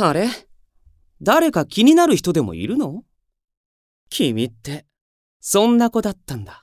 あれ？誰か気になる人でもいるの？君って、そんな子だったんだ。